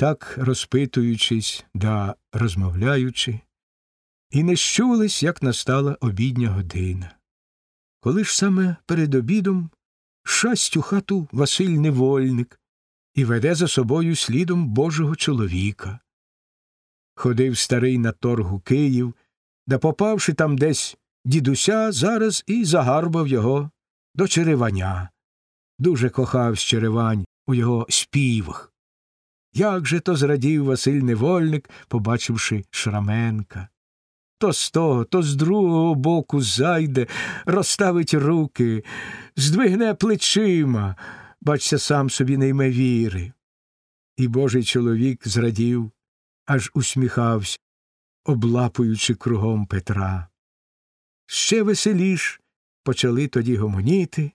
так розпитуючись да розмовляючи, і не щулись, як настала обідня година. Коли ж саме перед обідом шасть у хату Василь невольник і веде за собою слідом Божого чоловіка. Ходив старий на торгу Київ, да попавши там десь дідуся, зараз і загарбав його до Череваня. Дуже кохав Черевань у його співах. Як же то зрадів Василь невольник, побачивши Шраменка. То з того, то з другого боку зайде, розставить руки, здвигне плечима, бачся, сам собі не віри. І божий чоловік зрадів, аж усміхався, облапуючи кругом Петра. Ще веселіш почали тоді гомоніти.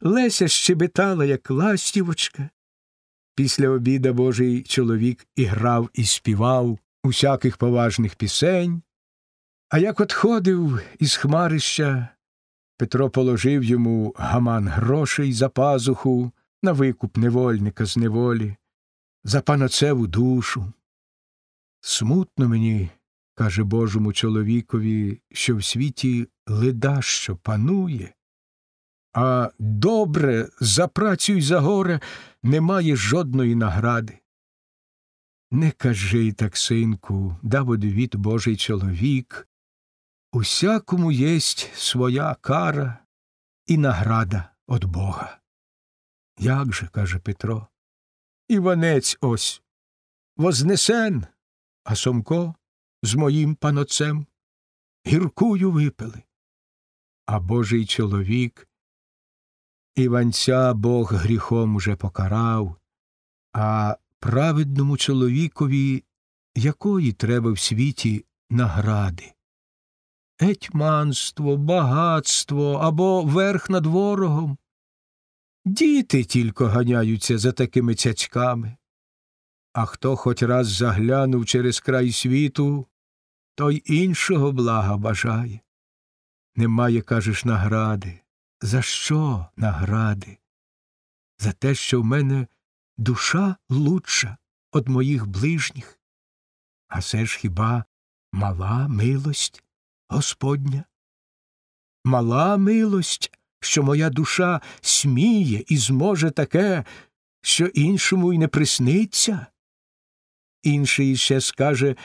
Леся щебетала, як ластівочка. Після обіда божий чоловік і грав, і співав усяких поважних пісень. А як отходив із хмарища, Петро положив йому гаман грошей за пазуху на викуп невольника з неволі, за паноцеву душу. Смутно мені, каже божому чоловікові, що в світі леда що панує, а добре за працю й за горе немає жодної награди. Не кажи так, синку, дав одвіт божий чоловік, усякому єсть своя кара і награда од Бога. Як же, каже Петро, Іванець ось вознесен, а Сомко з моїм паноцем гіркую випили. А божий чоловік Іванця Бог гріхом уже покарав, а праведному чоловікові якої треба в світі награди? Етьманство, багатство або верх над ворогом. Діти тільки ганяються за такими цяцьками. А хто хоч раз заглянув через край світу, той іншого блага бажає. Немає, кажеш, награди. За що награди? За те, що в мене душа лучша од моїх ближніх. А це ж хіба мала милость Господня? Мала милость, що моя душа сміє і зможе таке, що іншому й не присниться. Інший ще скаже,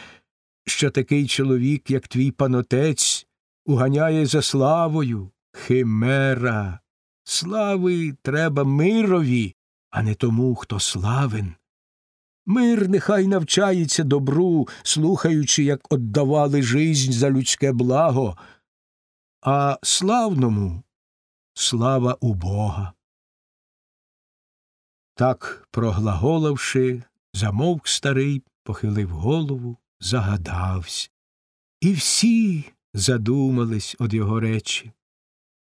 що такий чоловік, як твій панотець, уганяє за славою, химера. Слави треба мирові, а не тому, хто славен. Мир нехай навчається добру, слухаючи, як отдавали жизнь за людське благо, а славному слава у Бога. Так, проглаголавши, замовк старий, похилив голову, загадався. І всі задумались од його речі.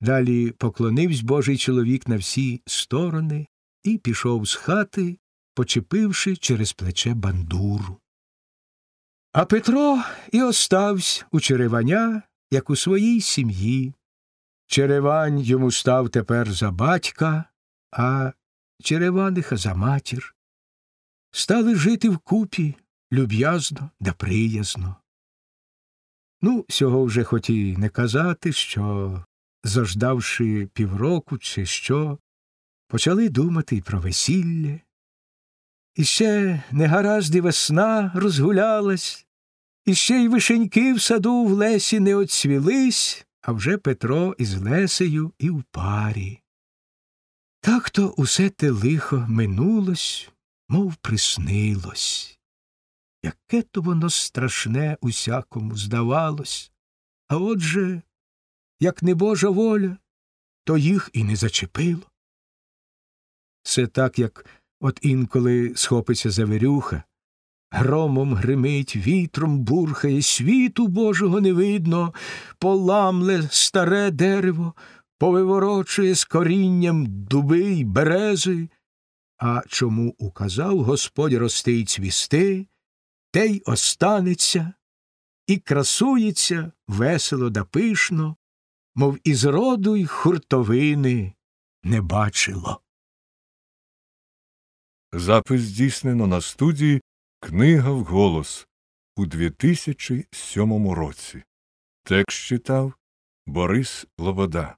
Далі поклонивсь божий чоловік на всі сторони і пішов з хати, почепивши через плече бандуру. А Петро і оставсь у Череваня, як у своїй сім'ї. Черевань йому став тепер за батька, а Череваниха за матір. Стали жити вкупі люб'язно да приязно. Ну, сього вже хоч і не казати, що, заждавши півроку, чи що, почали думати й про весілля. І ще негаразді весна розгулялась, і ще й вишеньки в саду в лесі не оцвілись, а вже Петро із Лесею і в парі. Так то усе те лихо минулось, мов приснилось. Яке то воно страшне усякому здавалось, а отже, як не Божа воля, то їх і не зачепило. Це так, як от інколи схопиться завірюха, громом гримить, вітром бурхає, світу Божого не видно, поламле старе дерево, повиворочує з корінням дуби й берези. А чому указав Господь рости й цвісти, те й останеться, і красується весело да пишно, мов із роду й хуртовини не бачило. Запис здійснено на студії Книга вголос у 2007 році. Текст читав Борис Лобода.